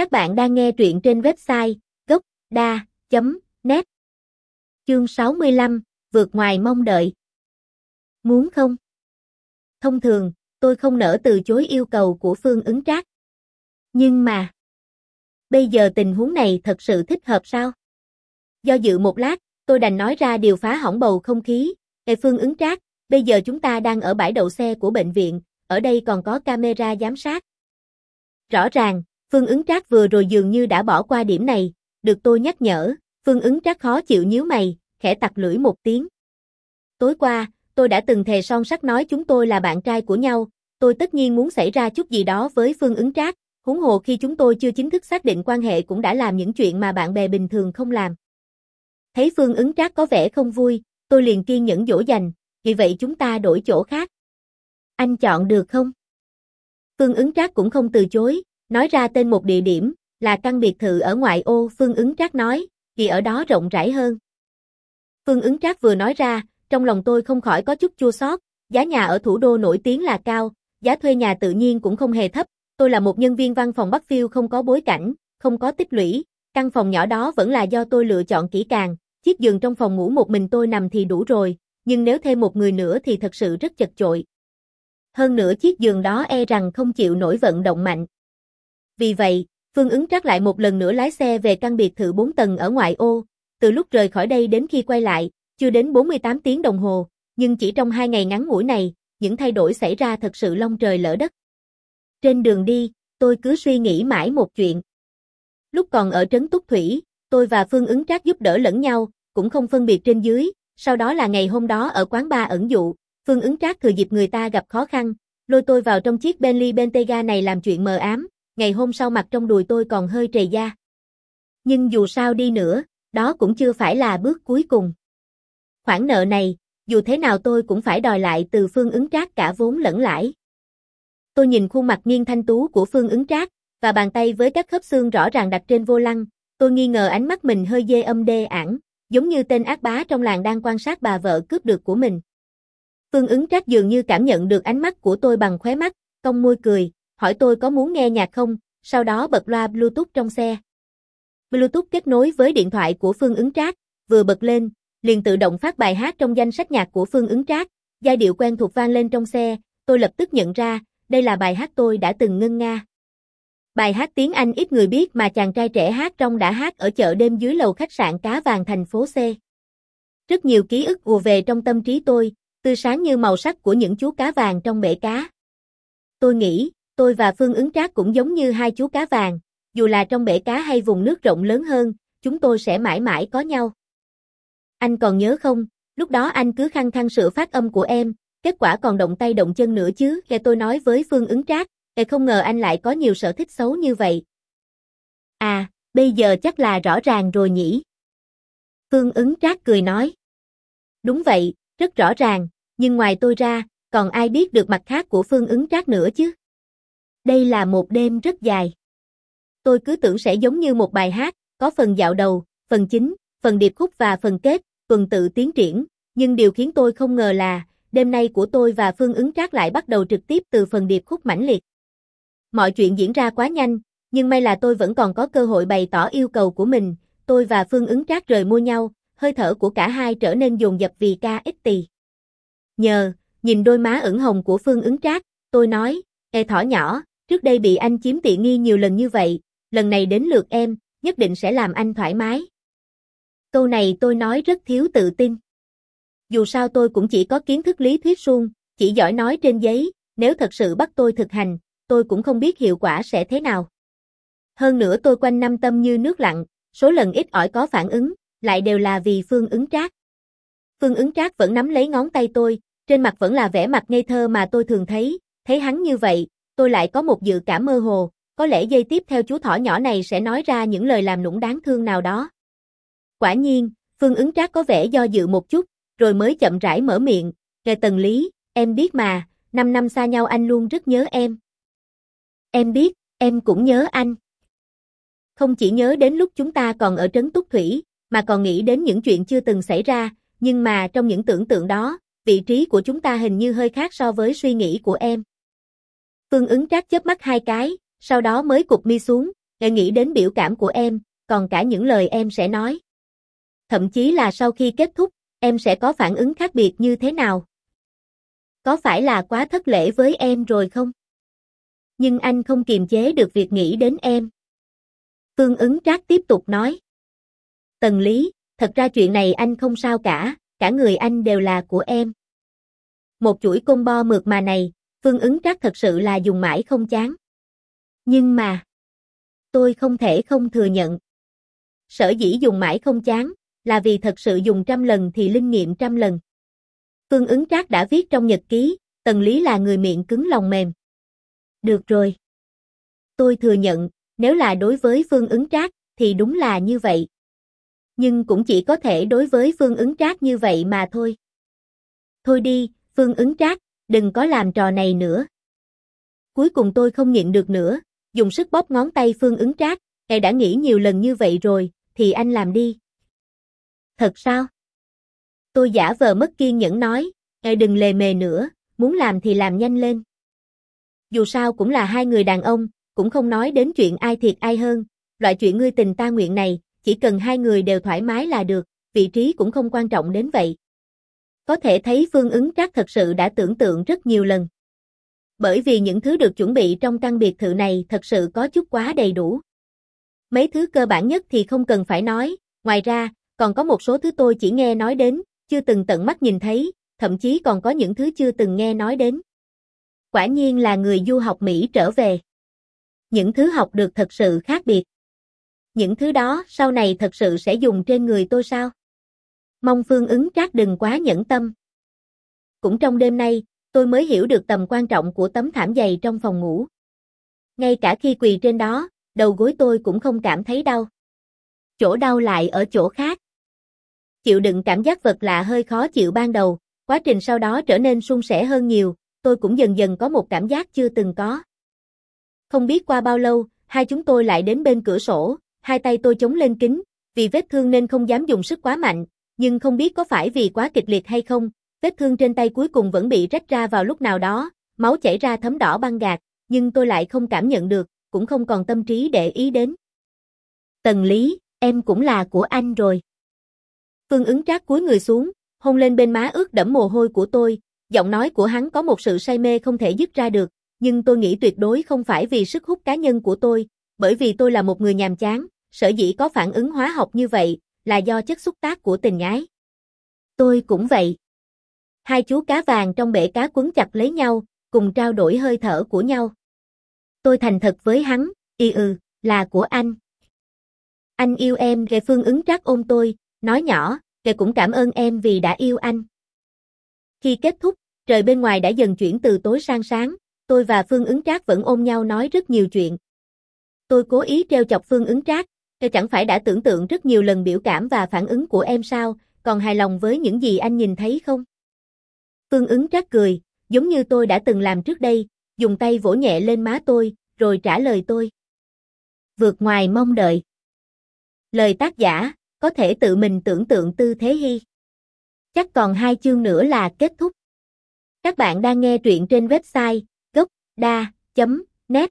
Các bạn đang nghe truyện trên website gốc.da.net Chương 65, vượt ngoài mong đợi. Muốn không? Thông thường, tôi không nỡ từ chối yêu cầu của Phương ứng trác. Nhưng mà, bây giờ tình huống này thật sự thích hợp sao? Do dự một lát, tôi đành nói ra điều phá hỏng bầu không khí. Ê Phương ứng trác, bây giờ chúng ta đang ở bãi đậu xe của bệnh viện, ở đây còn có camera giám sát. Rõ ràng, Phương ứng trác vừa rồi dường như đã bỏ qua điểm này, được tôi nhắc nhở, Phương ứng trác khó chịu nhíu mày, khẽ tặc lưỡi một tiếng. Tối qua, tôi đã từng thề son sắt nói chúng tôi là bạn trai của nhau, tôi tất nhiên muốn xảy ra chút gì đó với Phương ứng trác, huống hồ khi chúng tôi chưa chính thức xác định quan hệ cũng đã làm những chuyện mà bạn bè bình thường không làm. Thấy Phương ứng trác có vẻ không vui, tôi liền kiên nhẫn dỗ dành, vì vậy chúng ta đổi chỗ khác. Anh chọn được không? Phương ứng trác cũng không từ chối, nói ra tên một địa điểm, là căn biệt thự ở ngoại ô Phương ứng trác nói, vì ở đó rộng rãi hơn. Phương ứng trác vừa nói ra, trong lòng tôi không khỏi có chút chua xót, giá nhà ở thủ đô nổi tiếng là cao, giá thuê nhà tự nhiên cũng không hề thấp, tôi là một nhân viên văn phòng Bắc Phiêu không có bối cảnh, không có tích lũy, căn phòng nhỏ đó vẫn là do tôi lựa chọn kỹ càng, chiếc giường trong phòng ngủ một mình tôi nằm thì đủ rồi, nhưng nếu thêm một người nữa thì thật sự rất chật chội. Hơn nữa chiếc giường đó e rằng không chịu nổi vận động mạnh. Vì vậy, Phương ứng trác lại một lần nữa lái xe về căn biệt thự 4 tầng ở ngoại ô, từ lúc rời khỏi đây đến khi quay lại, chưa đến 48 tiếng đồng hồ, nhưng chỉ trong hai ngày ngắn ngủi này, những thay đổi xảy ra thật sự long trời lỡ đất. Trên đường đi, tôi cứ suy nghĩ mãi một chuyện. Lúc còn ở trấn Túc Thủy, tôi và Phương ứng trác giúp đỡ lẫn nhau, cũng không phân biệt trên dưới, sau đó là ngày hôm đó ở quán bar ẩn dụ, Phương ứng trác thừa dịp người ta gặp khó khăn, lôi tôi vào trong chiếc Bentley Bentayga này làm chuyện mờ ám, ngày hôm sau mặt trong đùi tôi còn hơi trề da. Nhưng dù sao đi nữa, đó cũng chưa phải là bước cuối cùng. Khoản nợ này, dù thế nào tôi cũng phải đòi lại từ Phương ứng trác cả vốn lẫn lãi. Tôi nhìn khuôn mặt nghiêng thanh tú của Phương ứng trác, và bàn tay với các khớp xương rõ ràng đặt trên vô lăng, tôi nghi ngờ ánh mắt mình hơi dê âm đê ảng, giống như tên ác bá trong làng đang quan sát bà vợ cướp được của mình. Phương ứng trác dường như cảm nhận được ánh mắt của tôi bằng khóe mắt, cong môi cười, hỏi tôi có muốn nghe nhạc không, sau đó bật loa Bluetooth trong xe. Bluetooth kết nối với điện thoại của Phương ứng trác, vừa bật lên, liền tự động phát bài hát trong danh sách nhạc của Phương ứng trác, giai điệu quen thuộc vang lên trong xe, tôi lập tức nhận ra, đây là bài hát tôi đã từng ngân nga. Bài hát tiếng Anh ít người biết mà chàng trai trẻ hát trong đã hát ở chợ đêm dưới lầu khách sạn Cá Vàng thành phố C. Rất nhiều ký ức ùa về trong tâm trí tôi, tươi sáng như màu sắc của những chú cá vàng trong bể cá. Tôi nghĩ, tôi và Phương ứng trác cũng giống như hai chú cá vàng, dù là trong bể cá hay vùng nước rộng lớn hơn, chúng tôi sẽ mãi mãi có nhau. Anh còn nhớ không, lúc đó anh cứ khăng khăng sửa phát âm của em, kết quả còn động tay động chân nữa chứ, nghe tôi nói với Phương ứng trác, Ê không ngờ anh lại có nhiều sở thích xấu như vậy. À, bây giờ chắc là rõ ràng rồi nhỉ? Phương ứng trác cười nói. Đúng vậy, rất rõ ràng, nhưng ngoài tôi ra, còn ai biết được mặt khác của phương ứng trác nữa chứ? Đây là một đêm rất dài. Tôi cứ tưởng sẽ giống như một bài hát, có phần dạo đầu, phần chính, phần điệp khúc và phần kết, tuần tự tiến triển, nhưng điều khiến tôi không ngờ là, đêm nay của tôi và Phương ứng trác lại bắt đầu trực tiếp từ phần điệp khúc mãnh liệt. Mọi chuyện diễn ra quá nhanh, nhưng may là tôi vẫn còn có cơ hội bày tỏ yêu cầu của mình, tôi và Phương ứng trác rời mua nhau, hơi thở của cả hai trở nên dồn dập vì ca ít tì. Nhờ, nhìn đôi má ửng hồng của Phương ứng trác, tôi nói, Ê thỏ nhỏ, trước đây bị anh chiếm tiện nghi nhiều lần như vậy, lần này đến lượt em, nhất định sẽ làm anh thoải mái. Câu này tôi nói rất thiếu tự tin. Dù sao tôi cũng chỉ có kiến thức lý thuyết suông, chỉ giỏi nói trên giấy, nếu thật sự bắt tôi thực hành, tôi cũng không biết hiệu quả sẽ thế nào. Hơn nữa tôi quanh năm tâm như nước lặng, số lần ít ỏi có phản ứng, lại đều là vì Phương ứng trác. Phương ứng trác vẫn nắm lấy ngón tay tôi, trên mặt vẫn là vẻ mặt ngây thơ mà tôi thường thấy, thấy hắn như vậy, tôi lại có một dự cảm mơ hồ, có lẽ giây tiếp theo chú thỏ nhỏ này sẽ nói ra những lời làm nũng đáng thương nào đó. Quả nhiên, Phương ứng trác có vẻ do dự một chút, rồi mới chậm rãi mở miệng, nghe tần lý, em biết mà, 5 năm xa nhau anh luôn rất nhớ em. Em biết, em cũng nhớ anh. Không chỉ nhớ đến lúc chúng ta còn ở trấn Túc Thủy, mà còn nghĩ đến những chuyện chưa từng xảy ra, nhưng mà trong những tưởng tượng đó, vị trí của chúng ta hình như hơi khác so với suy nghĩ của em. Phương ứng trác chớp mắt hai cái, sau đó mới cụp mi xuống, để nghĩ đến biểu cảm của em, còn cả những lời em sẽ nói. Thậm chí là sau khi kết thúc, em sẽ có phản ứng khác biệt như thế nào? Có phải là quá thất lễ với em rồi không? Nhưng anh không kiềm chế được việc nghĩ đến em. Phương ứng trác tiếp tục nói. Tần Lý, thật ra chuyện này anh không sao cả, cả người anh đều là của em. Một chuỗi combo mượt mà này, Phương ứng trác thật sự là dùng mãi không chán. Nhưng mà, tôi không thể không thừa nhận. Sở dĩ dùng mãi không chán, là vì thật sự dùng trăm lần thì linh nghiệm trăm lần. Phương ứng trác đã viết trong nhật ký, Tần Lý là người miệng cứng lòng mềm. Được rồi. Tôi thừa nhận, nếu là đối với Phương ứng trác, thì đúng là như vậy. Nhưng cũng chỉ có thể đối với Phương ứng trác như vậy mà thôi. Thôi đi, Phương ứng trác, đừng có làm trò này nữa. Cuối cùng tôi không nhịn được nữa, dùng sức bóp ngón tay Phương ứng trác, ngài đã nghĩ nhiều lần như vậy rồi, thì anh làm đi. Thật sao? Tôi giả vờ mất kiên nhẫn nói, ngài đừng lề mề nữa, muốn làm thì làm nhanh lên. Dù sao cũng là hai người đàn ông, cũng không nói đến chuyện ai thiệt ai hơn, loại chuyện ngươi tình ta nguyện này, chỉ cần hai người đều thoải mái là được, vị trí cũng không quan trọng đến vậy. Có thể thấy phương ứng trác thật sự đã tưởng tượng rất nhiều lần. Bởi vì những thứ được chuẩn bị trong căn biệt thự này thật sự có chút quá đầy đủ. Mấy thứ cơ bản nhất thì không cần phải nói, ngoài ra, còn có một số thứ tôi chỉ nghe nói đến, chưa từng tận mắt nhìn thấy, thậm chí còn có những thứ chưa từng nghe nói đến. Quả nhiên là người du học Mỹ trở về. Những thứ học được thật sự khác biệt. Những thứ đó sau này thật sự sẽ dùng trên người tôi sao? Mong phương ứng trác đừng quá nhẫn tâm. Cũng trong đêm nay, tôi mới hiểu được tầm quan trọng của tấm thảm dày trong phòng ngủ. Ngay cả khi quỳ trên đó, đầu gối tôi cũng không cảm thấy đau. Chỗ đau lại ở chỗ khác. Chịu đựng cảm giác vật lạ hơi khó chịu ban đầu, quá trình sau đó trở nên suôn sẻ hơn nhiều, tôi cũng dần dần có một cảm giác chưa từng có. Không biết qua bao lâu, hai chúng tôi lại đến bên cửa sổ, hai tay tôi chống lên kính, vì vết thương nên không dám dùng sức quá mạnh, nhưng không biết có phải vì quá kịch liệt hay không, vết thương trên tay cuối cùng vẫn bị rách ra vào lúc nào đó, máu chảy ra thấm đỏ băng gạc, nhưng tôi lại không cảm nhận được, cũng không còn tâm trí để ý đến. Tần Lý, em cũng là của anh rồi. Phương ứng trác cúi người xuống, hôn lên bên má ướt đẫm mồ hôi của tôi, giọng nói của hắn có một sự say mê không thể dứt ra được, nhưng tôi nghĩ tuyệt đối không phải vì sức hút cá nhân của tôi, bởi vì tôi là một người nhàm chán, sở dĩ có phản ứng hóa học như vậy, là do chất xúc tác của tình ái. Tôi cũng vậy. Hai chú cá vàng trong bể cá quấn chặt lấy nhau, cùng trao đổi hơi thở của nhau. Tôi thành thật với hắn, y ừ, là của anh. Anh yêu em, Ghê Phương ứng trác ôm tôi, nói nhỏ, Ghê cũng cảm ơn em vì đã yêu anh. Khi kết thúc, trời bên ngoài đã dần chuyển từ tối sang sáng, tôi và Phương ứng trác vẫn ôm nhau nói rất nhiều chuyện. Tôi cố ý treo chọc Phương ứng trác, Tôi chẳng phải đã tưởng tượng rất nhiều lần biểu cảm và phản ứng của em sao, còn hài lòng với những gì anh nhìn thấy không? Phương ứng trác cười, giống như tôi đã từng làm trước đây, dùng tay vỗ nhẹ lên má tôi, rồi trả lời tôi. Vượt ngoài mong đợi. Lời tác giả, có thể tự mình tưởng tượng tư thế hy. Chắc còn hai chương nữa là kết thúc. Các bạn đang nghe truyện trên website gocda.net